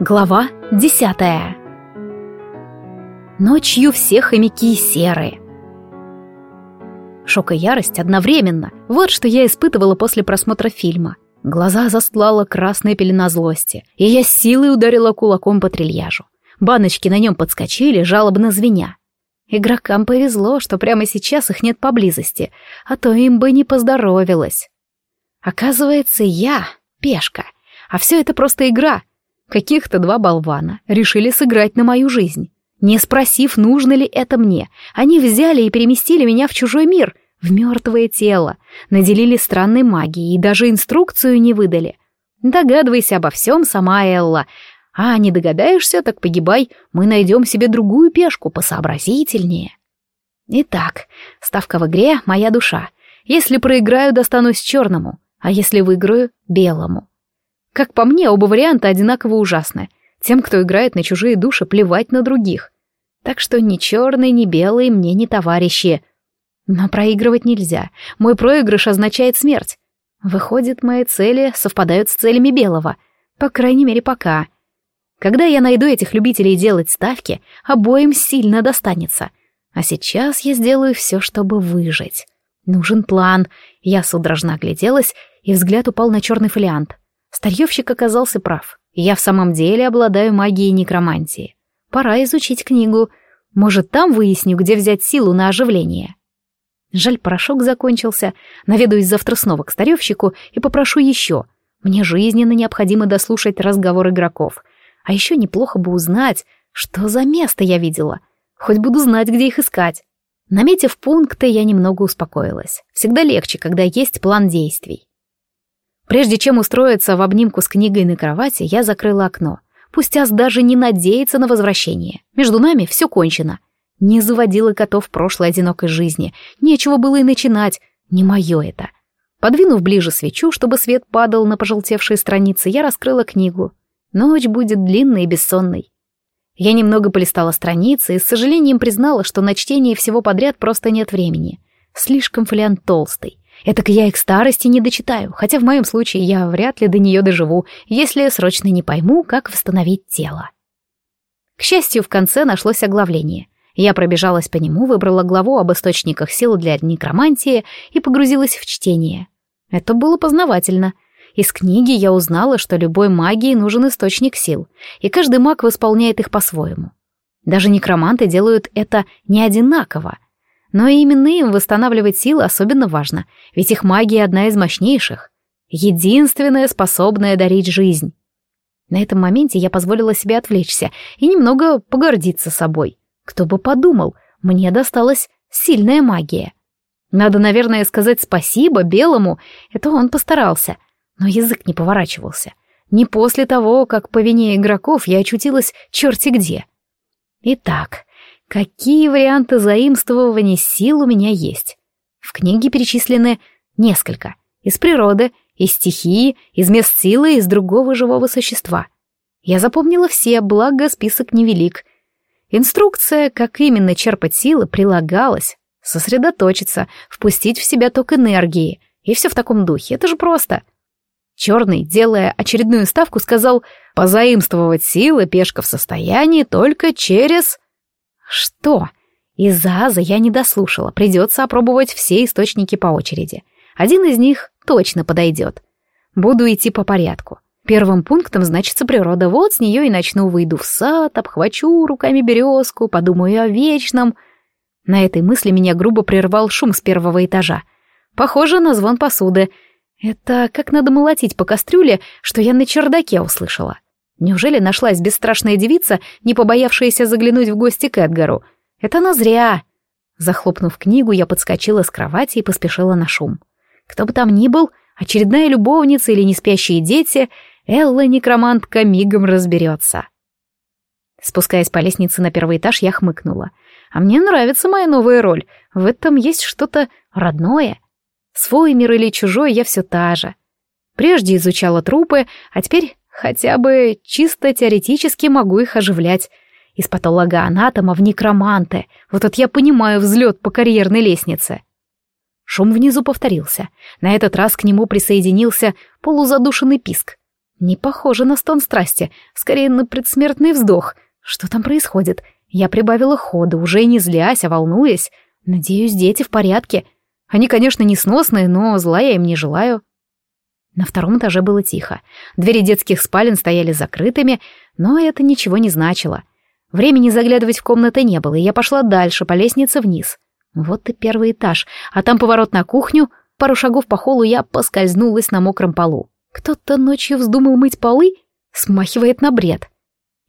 Глава десятая Ночью все хомяки серые. Шок и ярость одновременно. Вот что я испытывала после просмотра фильма. Глаза застлала красная пелена злости, и я с силой ударила кулаком по трильяжу. Баночки на нем подскочили, жалобно звеня. Игрокам повезло, что прямо сейчас их нет поблизости, а то им бы не поздоровилось. Оказывается, я — пешка, а все это просто игра — Каких-то два болвана решили сыграть на мою жизнь. Не спросив, нужно ли это мне, они взяли и переместили меня в чужой мир, в мертвое тело, наделили странной магией и даже инструкцию не выдали. Догадывайся обо всем сама Элла. А не догадаешься, так погибай, мы найдем себе другую пешку посообразительнее. Итак, ставка в игре — моя душа. Если проиграю, достанусь черному, а если выиграю — белому. Как по мне, оба варианта одинаково ужасны. Тем, кто играет на чужие души, плевать на других. Так что ни черный, ни белый мне не товарищи. Но проигрывать нельзя. Мой проигрыш означает смерть. Выходит, мои цели совпадают с целями белого. По крайней мере, пока. Когда я найду этих любителей делать ставки, обоим сильно достанется. А сейчас я сделаю все, чтобы выжить. Нужен план. Я судорожно огляделась, и взгляд упал на черный фолиант. Старьевщик оказался прав. Я в самом деле обладаю магией некромантии. Пора изучить книгу. Может, там выясню, где взять силу на оживление. Жаль, порошок закончился. Наведаюсь завтра снова к старьевщику и попрошу еще. Мне жизненно необходимо дослушать разговор игроков. А еще неплохо бы узнать, что за место я видела. Хоть буду знать, где их искать. Наметив пункты, я немного успокоилась. Всегда легче, когда есть план действий. Прежде чем устроиться в обнимку с книгой на кровати, я закрыла окно. Пусть Ас даже не надеется на возвращение. Между нами все кончено. Не заводила котов прошлой одинокой жизни. Нечего было и начинать. Не мое это. Подвинув ближе свечу, чтобы свет падал на пожелтевшие страницы, я раскрыла книгу. Ночь будет длинной и бессонной. Я немного полистала страницы и с сожалением признала, что на чтение всего подряд просто нет времени. Слишком фолиант толстый. Этак я и к старости не дочитаю, хотя в моем случае я вряд ли до нее доживу, если срочно не пойму, как восстановить тело. К счастью, в конце нашлось оглавление. Я пробежалась по нему, выбрала главу об источниках сил для некромантии и погрузилась в чтение. Это было познавательно. Из книги я узнала, что любой магии нужен источник сил, и каждый маг восполняет их по-своему. Даже некроманты делают это не одинаково — но именно им восстанавливать силы особенно важно, ведь их магия одна из мощнейших. Единственная, способная дарить жизнь. На этом моменте я позволила себе отвлечься и немного погордиться собой. Кто бы подумал, мне досталась сильная магия. Надо, наверное, сказать спасибо Белому, это он постарался. Но язык не поворачивался. Не после того, как по вине игроков я очутилась черти где. Итак, Какие варианты заимствования сил у меня есть? В книге перечислены несколько. Из природы, из стихии, из мест силы, из другого живого существа. Я запомнила все, благо список невелик. Инструкция, как именно черпать силы, прилагалась. Сосредоточиться, впустить в себя ток энергии. И все в таком духе, это же просто. Черный, делая очередную ставку, сказал «позаимствовать силы пешка в состоянии только через...» Что? Из-за аза я не дослушала, придется опробовать все источники по очереди. Один из них точно подойдет. Буду идти по порядку. Первым пунктом значится природа, вот с нее и начну, выйду в сад, обхвачу руками березку, подумаю о вечном. На этой мысли меня грубо прервал шум с первого этажа. Похоже на звон посуды. Это как надо молотить по кастрюле, что я на чердаке услышала. Неужели нашлась бесстрашная девица, не побоявшаяся заглянуть в гости к Эдгару? Это она зря. Захлопнув книгу, я подскочила с кровати и поспешила на шум. Кто бы там ни был, очередная любовница или неспящие дети, Элла-некромантка мигом разберется. Спускаясь по лестнице на первый этаж, я хмыкнула. А мне нравится моя новая роль. В этом есть что-то родное. Свой мир или чужой я все та же. Прежде изучала трупы, а теперь Хотя бы чисто теоретически могу их оживлять. Из патолога-анатома в некроманты. Вот это я понимаю взлет по карьерной лестнице. Шум внизу повторился. На этот раз к нему присоединился полузадушенный писк. Не похоже на стон страсти, скорее на предсмертный вздох. Что там происходит? Я прибавила хода, уже не злясь, а волнуясь. Надеюсь, дети в порядке. Они, конечно, несносные, но зла я им не желаю. На втором этаже было тихо. Двери детских спален стояли закрытыми, но это ничего не значило. Времени заглядывать в комнаты не было, и я пошла дальше, по лестнице вниз. Вот и первый этаж, а там поворот на кухню, пару шагов по холлу я поскользнулась на мокром полу. Кто-то ночью вздумал мыть полы? Смахивает на бред.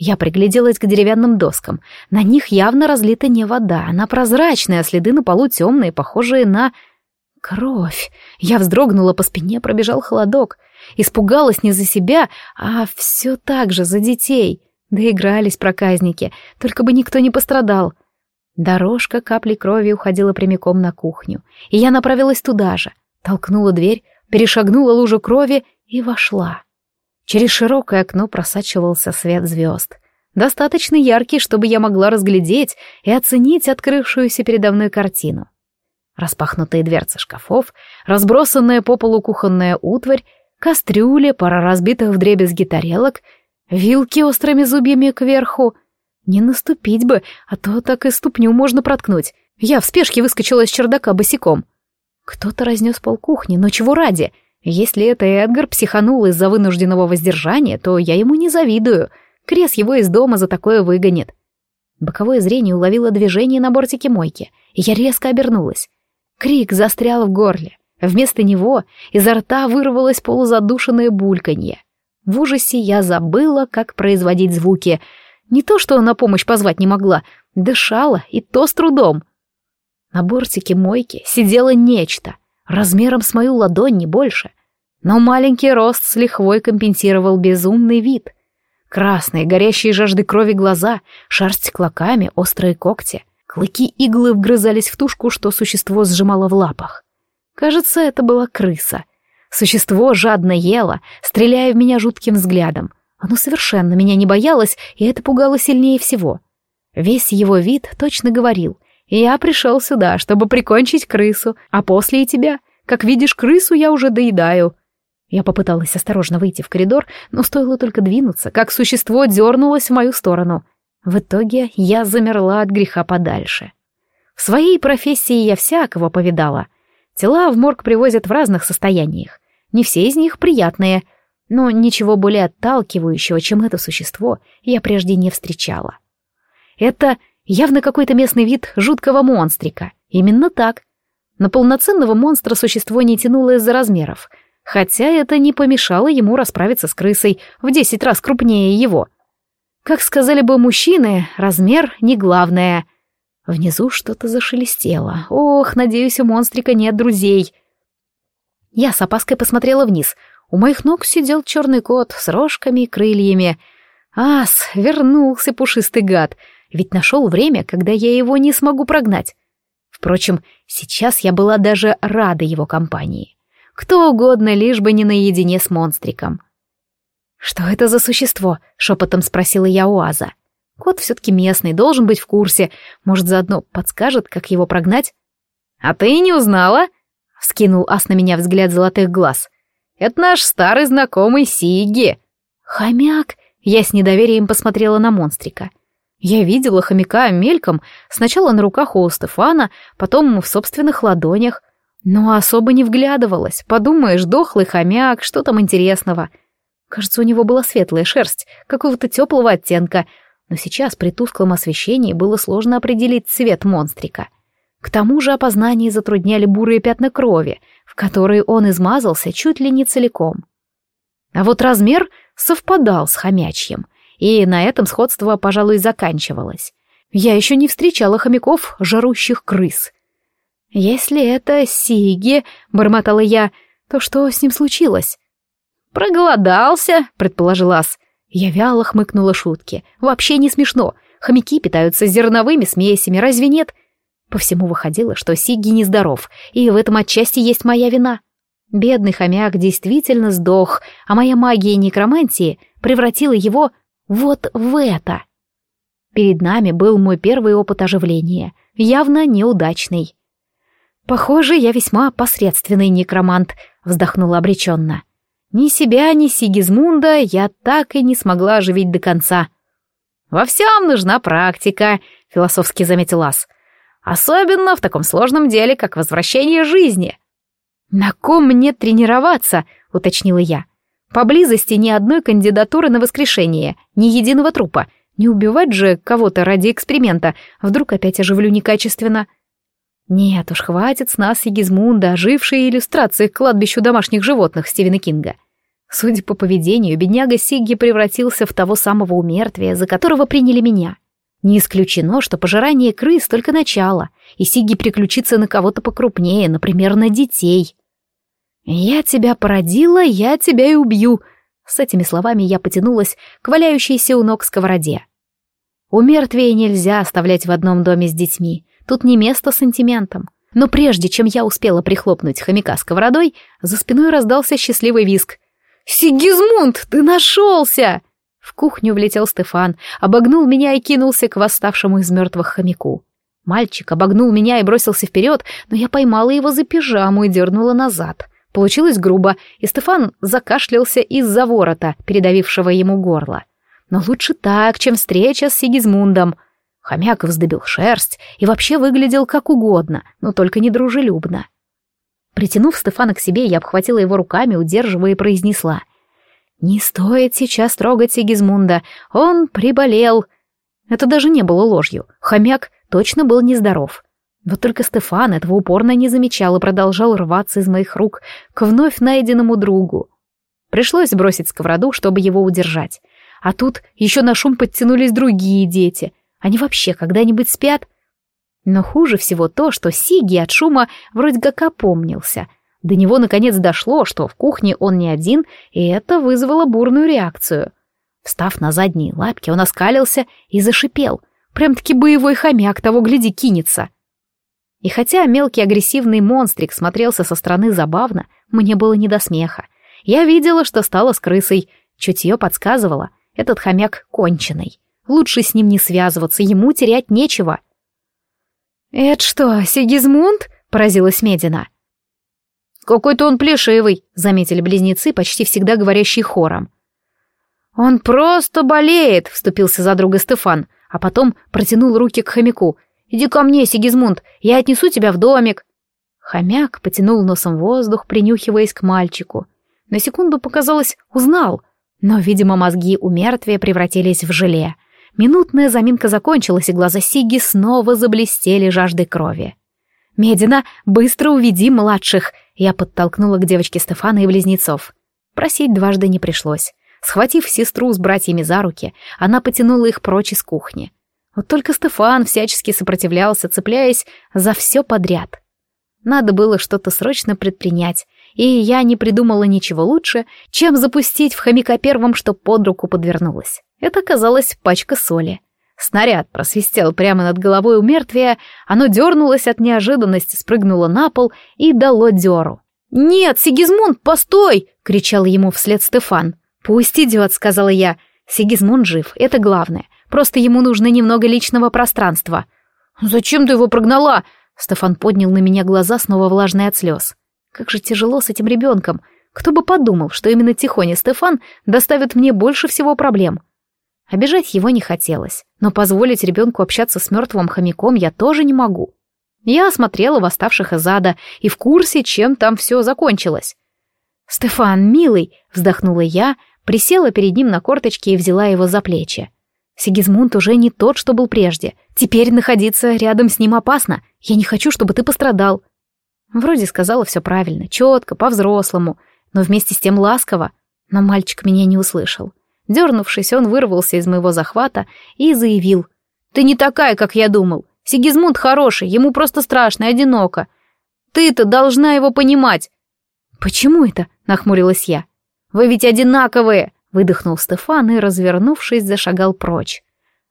Я пригляделась к деревянным доскам. На них явно разлита не вода, она прозрачная, а следы на полу темные, похожие на... Кровь. Я вздрогнула, по спине пробежал холодок. Испугалась не за себя, а все так же за детей. Доигрались проказники, только бы никто не пострадал. Дорожка капли крови уходила прямиком на кухню, и я направилась туда же. Толкнула дверь, перешагнула лужу крови и вошла. Через широкое окно просачивался свет звезд. Достаточно яркий, чтобы я могла разглядеть и оценить открывшуюся передо мной картину. Распахнутые дверцы шкафов, разбросанная по полу кухонная утварь, кастрюли, пара разбитых вдребезги тарелок, вилки острыми зубьями кверху. Не наступить бы, а то так и ступню можно проткнуть. Я в спешке выскочила из чердака босиком. Кто-то разнес пол кухни, но чего ради? Если это Эдгар психанул из-за вынужденного воздержания, то я ему не завидую. Крес его из дома за такое выгонит. Боковое зрение уловило движение на бортике мойки, и я резко обернулась. Крик застрял в горле. Вместо него изо рта вырвалось полузадушенное бульканье. В ужасе я забыла, как производить звуки. Не то, что на помощь позвать не могла, дышала, и то с трудом. На бортике мойки сидело нечто, размером с мою ладонь, не больше. Но маленький рост с лихвой компенсировал безумный вид. Красные, горящие жажды крови глаза, шерсть клоками, острые когти. Клыки иглы вгрызались в тушку, что существо сжимало в лапах. Кажется, это была крыса. Существо жадно ело, стреляя в меня жутким взглядом. Оно совершенно меня не боялось, и это пугало сильнее всего. Весь его вид точно говорил. «Я пришел сюда, чтобы прикончить крысу, а после и тебя. Как видишь, крысу я уже доедаю». Я попыталась осторожно выйти в коридор, но стоило только двинуться, как существо дернулось в мою сторону — в итоге я замерла от греха подальше. В своей профессии я всякого повидала. Тела в морг привозят в разных состояниях. Не все из них приятные, но ничего более отталкивающего, чем это существо, я прежде не встречала. Это явно какой-то местный вид жуткого монстрика. Именно так. На полноценного монстра существо не тянуло из-за размеров, хотя это не помешало ему расправиться с крысой в десять раз крупнее его — как сказали бы мужчины, размер не главное. Внизу что-то зашелестело. Ох, надеюсь, у монстрика нет друзей. Я с опаской посмотрела вниз. У моих ног сидел черный кот с рожками и крыльями. Ас, вернулся пушистый гад. Ведь нашел время, когда я его не смогу прогнать. Впрочем, сейчас я была даже рада его компании. Кто угодно, лишь бы не наедине с монстриком. «Что это за существо?» — шепотом спросила я у Аза. «Кот все-таки местный, должен быть в курсе. Может, заодно подскажет, как его прогнать?» «А ты не узнала?» — скинул Ас на меня взгляд золотых глаз. «Это наш старый знакомый Сиги». «Хомяк?» — я с недоверием посмотрела на монстрика. Я видела хомяка мельком, сначала на руках у Стефана, потом в собственных ладонях, но особо не вглядывалась. Подумаешь, дохлый хомяк, что там интересного — Кажется, у него была светлая шерсть, какого-то теплого оттенка, но сейчас при тусклом освещении было сложно определить цвет монстрика. К тому же опознание затрудняли бурые пятна крови, в которые он измазался чуть ли не целиком. А вот размер совпадал с хомячьим, и на этом сходство, пожалуй, заканчивалось. Я еще не встречала хомяков, жарущих крыс. «Если это Сиги», — бормотала я, — «то что с ним случилось?» «Проголодался», — предположил Ас. Я вяло хмыкнула шутки. «Вообще не смешно. Хомяки питаются зерновыми смесями, разве нет?» По всему выходило, что Сигги нездоров, и в этом отчасти есть моя вина. Бедный хомяк действительно сдох, а моя магия некромантии превратила его вот в это. Перед нами был мой первый опыт оживления, явно неудачный. «Похоже, я весьма посредственный некромант», — вздохнула обреченно. Ни себя, ни Сигизмунда я так и не смогла оживить до конца. «Во всем нужна практика», — философски заметил Ас. «Особенно в таком сложном деле, как возвращение жизни». «На ком мне тренироваться?» — уточнила я. «Поблизости ни одной кандидатуры на воскрешение, ни единого трупа. Не убивать же кого-то ради эксперимента, вдруг опять оживлю некачественно». Нет уж, хватит с нас Сигизмунда, ожившей иллюстрации к кладбищу домашних животных Стивена Кинга. Судя по поведению, бедняга Сигги превратился в того самого умертвия, за которого приняли меня. Не исключено, что пожирание крыс только начало, и Сигги приключится на кого-то покрупнее, например, на детей. «Я тебя породила, я тебя и убью», с этими словами я потянулась к валяющейся у ног сковороде. У нельзя оставлять в одном доме с детьми, тут не место сантиментам. Но прежде чем я успела прихлопнуть хомяка сковородой, за спиной раздался счастливый виск. «Сигизмунд, ты нашелся!» В кухню влетел Стефан, обогнул меня и кинулся к восставшему из мертвых хомяку. Мальчик обогнул меня и бросился вперед, но я поймала его за пижаму и дернула назад. Получилось грубо, и Стефан закашлялся из-за ворота, передавившего ему горло. Но лучше так, чем встреча с Сигизмундом. Хомяк вздыбил шерсть и вообще выглядел как угодно, но только недружелюбно. Притянув Стефана к себе, я обхватила его руками, удерживая и произнесла. «Не стоит сейчас трогать Сигизмунда, он приболел». Это даже не было ложью, хомяк точно был нездоров. Вот только Стефан этого упорно не замечал и продолжал рваться из моих рук к вновь найденному другу. Пришлось бросить сковороду, чтобы его удержать. А тут еще на шум подтянулись другие дети. Они вообще когда-нибудь спят? Но хуже всего то, что Сиги от шума вроде как опомнился. До него наконец дошло, что в кухне он не один, и это вызвало бурную реакцию. Встав на задние лапки, он оскалился и зашипел. Прям-таки боевой хомяк того, гляди, кинется. И хотя мелкий агрессивный монстрик смотрелся со стороны забавно, мне было не до смеха. Я видела, что стало с крысой. Чутье подсказывало, этот хомяк конченый. Лучше с ним не связываться, ему терять нечего. «Это что, Сигизмунд?» — поразилась Медина. «Какой-то он плешивый», — заметили близнецы, почти всегда говорящие хором. «Он просто болеет», — вступился за друга Стефан, а потом протянул руки к хомяку. Иди ко мне, Сигизмунд, я отнесу тебя в домик». Хомяк потянул носом воздух, принюхиваясь к мальчику. На секунду показалось, узнал, но, видимо, мозги у мертвия превратились в желе. Минутная заминка закончилась, и глаза Сиги снова заблестели жаждой крови. «Медина, быстро уведи младших!» Я подтолкнула к девочке Стефана и близнецов. Просить дважды не пришлось. Схватив сестру с братьями за руки, она потянула их прочь из кухни. Вот только Стефан всячески сопротивлялся, цепляясь за все подряд. Надо было что-то срочно предпринять, и я не придумала ничего лучше, чем запустить в хомяка первым, что под руку подвернулось. Это оказалась пачка соли. Снаряд просвистел прямо над головой у мертвия, оно дернулось от неожиданности, спрыгнуло на пол и дало деру. «Нет, Сигизмунд, постой!» — кричал ему вслед Стефан. «Пусть идет», — сказала я. «Сигизмунд жив, это главное. Просто ему нужно немного личного пространства. «Зачем ты его прогнала?» Стефан поднял на меня глаза, снова влажные от слез. «Как же тяжело с этим ребенком. Кто бы подумал, что именно Тихоня Стефан доставит мне больше всего проблем». Обижать его не хотелось, но позволить ребенку общаться с мертвым хомяком я тоже не могу. Я осмотрела восставших из ада и в курсе, чем там все закончилось. «Стефан, милый!» — вздохнула я, присела перед ним на корточки и взяла его за плечи. Сигизмунд уже не тот, что был прежде. Теперь находиться рядом с ним опасно. Я не хочу, чтобы ты пострадал. Вроде сказала все правильно, четко, по-взрослому, но вместе с тем ласково. Но мальчик меня не услышал. Дернувшись, он вырвался из моего захвата и заявил. «Ты не такая, как я думал. Сигизмунд хороший, ему просто страшно и одиноко. Ты-то должна его понимать». «Почему это?» — нахмурилась я. «Вы ведь одинаковые!» Выдохнул Стефан и, развернувшись, зашагал прочь.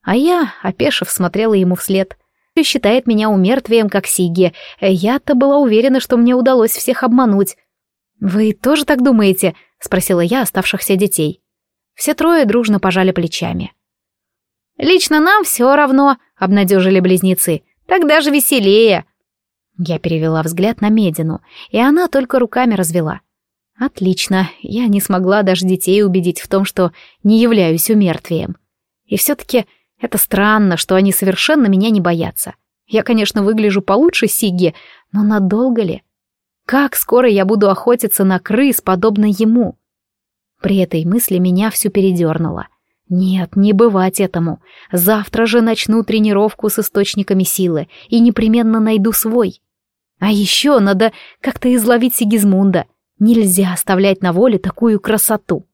А я, опешив, смотрела ему вслед. И считает меня умертвием, как Сиги. Я-то была уверена, что мне удалось всех обмануть. «Вы тоже так думаете?» — спросила я оставшихся детей. Все трое дружно пожали плечами. «Лично нам все равно», — обнадежили близнецы. «Так даже веселее». Я перевела взгляд на Медину, и она только руками развела. Отлично, я не смогла даже детей убедить в том, что не являюсь умертвием. И все-таки это странно, что они совершенно меня не боятся. Я, конечно, выгляжу получше Сиги, но надолго ли? Как скоро я буду охотиться на крыс, подобно ему? При этой мысли меня всю передернуло. Нет, не бывать этому. Завтра же начну тренировку с источниками силы и непременно найду свой. А еще надо как-то изловить Сигизмунда. Нельзя оставлять на воле такую красоту.